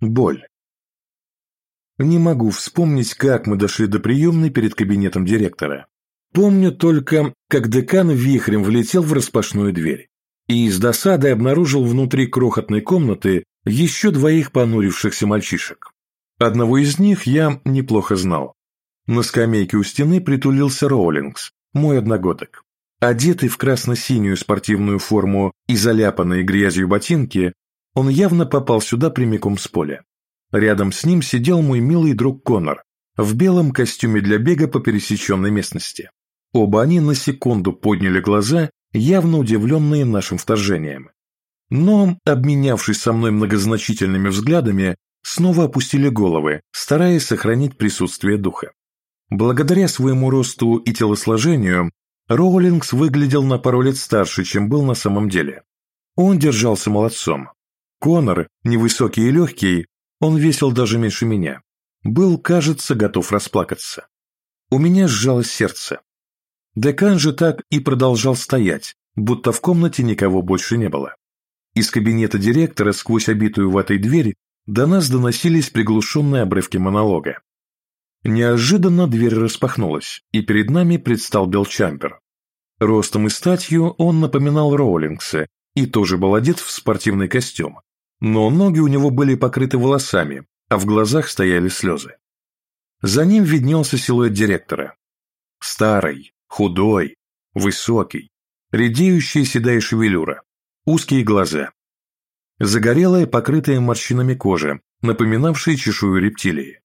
Боль. Не могу вспомнить, как мы дошли до приемной перед кабинетом директора. Помню только, как декан вихрем влетел в распашную дверь и с досадой обнаружил внутри крохотной комнаты еще двоих понурившихся мальчишек. Одного из них я неплохо знал. На скамейке у стены притулился Роулингс, мой одногодок. Одетый в красно-синюю спортивную форму и заляпанные грязью ботинки, он явно попал сюда прямиком с поля. Рядом с ним сидел мой милый друг Конор в белом костюме для бега по пересеченной местности. Оба они на секунду подняли глаза, явно удивленные нашим вторжением. Но, обменявшись со мной многозначительными взглядами, снова опустили головы, стараясь сохранить присутствие духа. Благодаря своему росту и телосложению, Роулингс выглядел на пару лет старше, чем был на самом деле. Он держался молодцом, Конор, невысокий и легкий, он весил даже меньше меня, был, кажется, готов расплакаться. У меня сжалось сердце. Декан же так и продолжал стоять, будто в комнате никого больше не было. Из кабинета директора сквозь обитую в этой дверь до нас доносились приглушенные обрывки монолога. Неожиданно дверь распахнулась, и перед нами предстал Белчампер. Ростом и статью он напоминал Роулингса и тоже был одет в спортивный костюм, но ноги у него были покрыты волосами, а в глазах стояли слезы. За ним виднелся силуэт директора. Старый, худой, высокий, редеющая седая шевелюра, узкие глаза. Загорелая, покрытая морщинами кожа, напоминавшая чешую рептилии.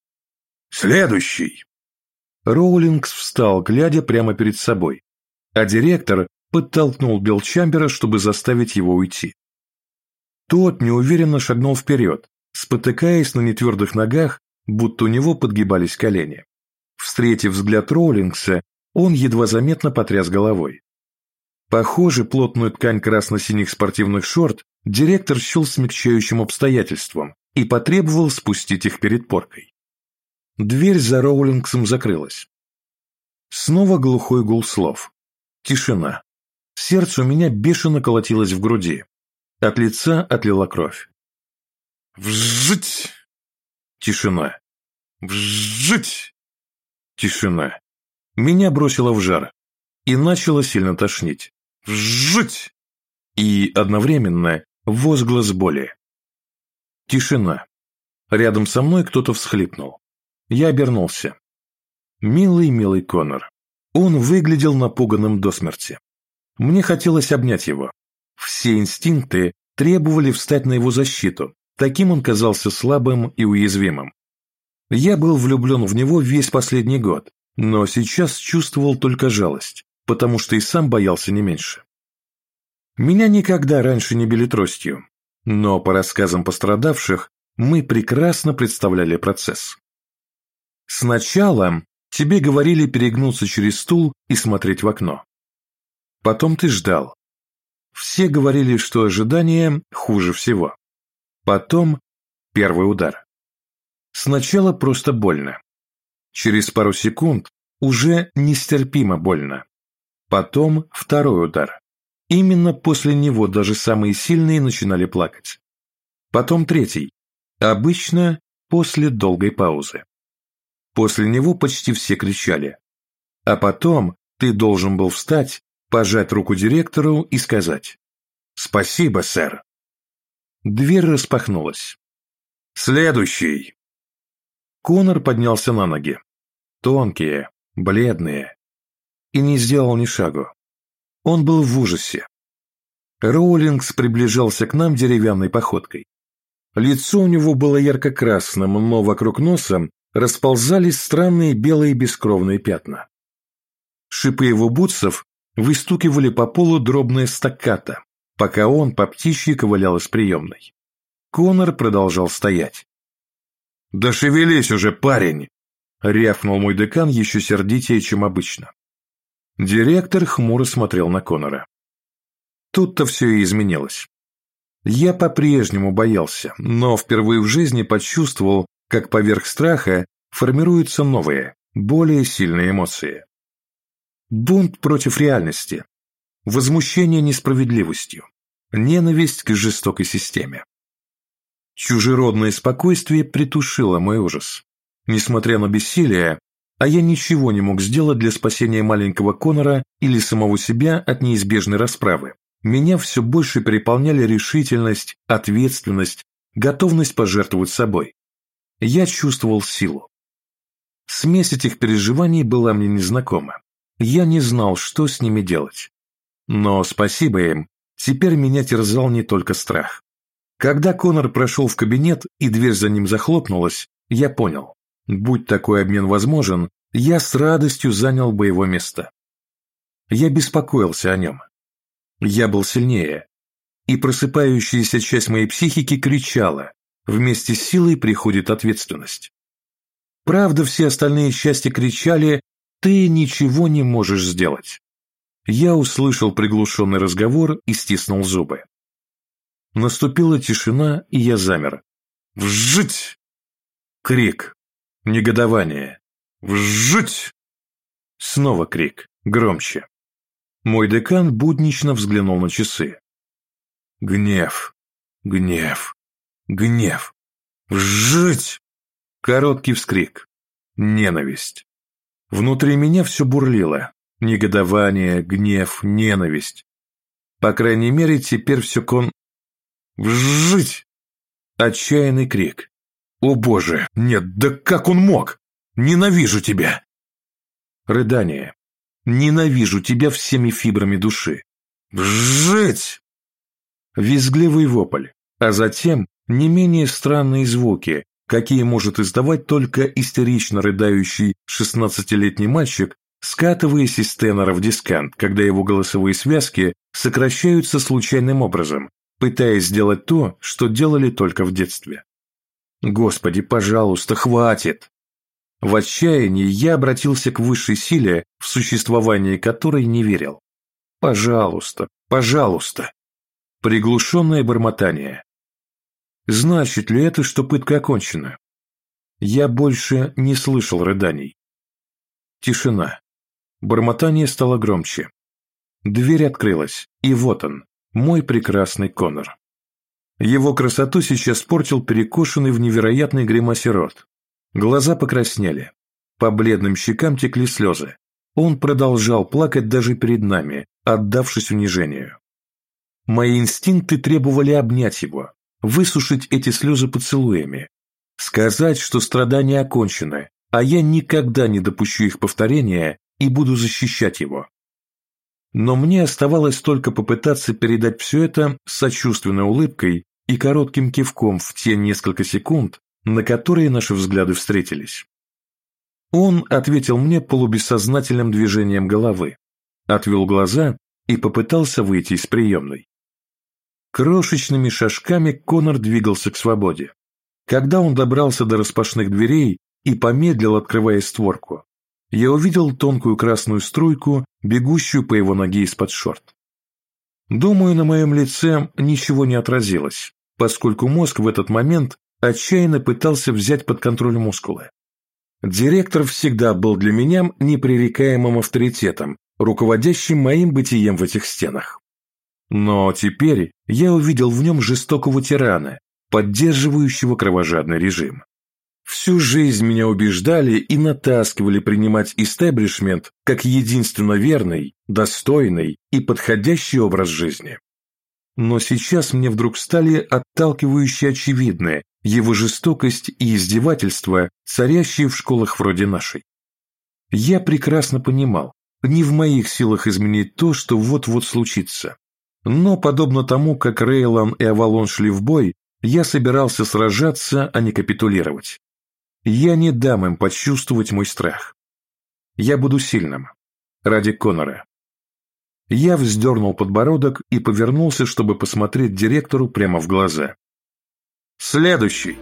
«Следующий!» Роулингс встал, глядя прямо перед собой, а директор подтолкнул Белчамбера, чтобы заставить его уйти. Тот неуверенно шагнул вперед, спотыкаясь на нетвердых ногах, будто у него подгибались колени. Встретив взгляд Роулингса, он едва заметно потряс головой. Похоже, плотную ткань красно-синих спортивных шорт директор счел смягчающим обстоятельством и потребовал спустить их перед поркой. Дверь за Роулингсом закрылась. Снова глухой гул слов. Тишина. Сердце у меня бешено колотилось в груди. От лица отлила кровь. Вжить! Тишина. Вжить! Тишина. Меня бросило в жар и начало сильно тошнить. Вжить! И одновременно возглас боли. Тишина. Рядом со мной кто-то всхлипнул. Я обернулся. Милый, милый Конор. Он выглядел напуганным до смерти. Мне хотелось обнять его, все инстинкты требовали встать на его защиту, таким он казался слабым и уязвимым. Я был влюблен в него весь последний год, но сейчас чувствовал только жалость, потому что и сам боялся не меньше. Меня никогда раньше не били тростью, но по рассказам пострадавших мы прекрасно представляли процесс. Сначала тебе говорили перегнуться через стул и смотреть в окно. Потом ты ждал, все говорили, что ожидание хуже всего. Потом первый удар. Сначала просто больно. Через пару секунд уже нестерпимо больно. Потом второй удар. Именно после него даже самые сильные начинали плакать. Потом третий. Обычно после долгой паузы. После него почти все кричали. А потом ты должен был встать пожать руку директору и сказать «Спасибо, сэр». Дверь распахнулась. «Следующий!» Конор поднялся на ноги. Тонкие, бледные. И не сделал ни шагу. Он был в ужасе. Роулингс приближался к нам деревянной походкой. Лицо у него было ярко-красным, но вокруг носа расползались странные белые бескровные пятна. Шипы его бутсов выстукивали по полу дробное стаккато, пока он по птичьи ковылял из приемной. Конор продолжал стоять. «Да шевелись уже, парень!» — рявкнул мой декан еще сердитее, чем обычно. Директор хмуро смотрел на Конора. Тут-то все и изменилось. Я по-прежнему боялся, но впервые в жизни почувствовал, как поверх страха формируются новые, более сильные эмоции. Бунт против реальности, возмущение несправедливостью, ненависть к жестокой системе. Чужеродное спокойствие притушило мой ужас. Несмотря на бессилие, а я ничего не мог сделать для спасения маленького Конора или самого себя от неизбежной расправы. Меня все больше переполняли решительность, ответственность, готовность пожертвовать собой. Я чувствовал силу. Смесь этих переживаний была мне незнакома. Я не знал, что с ними делать. Но спасибо им, теперь меня терзал не только страх. Когда Конор прошел в кабинет и дверь за ним захлопнулась, я понял, будь такой обмен возможен, я с радостью занял бы его место. Я беспокоился о нем. Я был сильнее, и просыпающаяся часть моей психики кричала, вместе с силой приходит ответственность. Правда, все остальные части кричали «ты ничего не можешь сделать». Я услышал приглушенный разговор и стиснул зубы. Наступила тишина, и я замер. «Вжить!» Крик. Негодование. «Вжить!» Снова крик, громче. Мой декан буднично взглянул на часы. Гнев, гнев, гнев. «Вжить!» Короткий вскрик. Ненависть. Внутри меня все бурлило. Негодование, гнев, ненависть. По крайней мере, теперь все кон... Вжить! Отчаянный крик. О боже, нет, да как он мог? Ненавижу тебя! Рыдание. Ненавижу тебя всеми фибрами души. Вжить! Визгливый вопль, а затем не менее странные звуки, какие может издавать только истерично рыдающий шестнадцатилетний мальчик, скатываясь из тенора в дискант, когда его голосовые связки сокращаются случайным образом, пытаясь сделать то, что делали только в детстве. Господи, пожалуйста, хватит! В отчаянии я обратился к высшей силе, в существование которой не верил. Пожалуйста, пожалуйста. Приглушенное бормотание, Значит ли это, что пытка окончена? Я больше не слышал рыданий. Тишина. Бормотание стало громче. Дверь открылась, и вот он, мой прекрасный Конор. Его красоту сейчас портил перекошенный в невероятной гримасе рот. Глаза покраснели. По бледным щекам текли слезы. Он продолжал плакать даже перед нами, отдавшись унижению. Мои инстинкты требовали обнять его, высушить эти слезы поцелуями, сказать, что страдания окончены, а я никогда не допущу их повторения и буду защищать его. Но мне оставалось только попытаться передать все это сочувственной улыбкой и коротким кивком в те несколько секунд, на которые наши взгляды встретились. Он ответил мне полубессознательным движением головы, отвел глаза и попытался выйти из приемной. Крошечными шажками Конор двигался к свободе. Когда он добрался до распашных дверей и помедлил, открывая створку, я увидел тонкую красную струйку, бегущую по его ноге из-под шорт. Думаю, на моем лице ничего не отразилось, поскольку мозг в этот момент отчаянно пытался взять под контроль мускулы. Директор всегда был для меня непререкаемым авторитетом, руководящим моим бытием в этих стенах. Но теперь я увидел в нем жестокого тирана, поддерживающего кровожадный режим. Всю жизнь меня убеждали и натаскивали принимать истеблишмент как единственно верный, достойный и подходящий образ жизни. Но сейчас мне вдруг стали отталкивающие очевидные его жестокость и издевательства, царящие в школах вроде нашей. Я прекрасно понимал, не в моих силах изменить то, что вот-вот случится. Но, подобно тому, как Рейлан и Авалон шли в бой, я собирался сражаться, а не капитулировать. Я не дам им почувствовать мой страх. Я буду сильным. Ради Конора. Я вздернул подбородок и повернулся, чтобы посмотреть директору прямо в глаза. «Следующий!»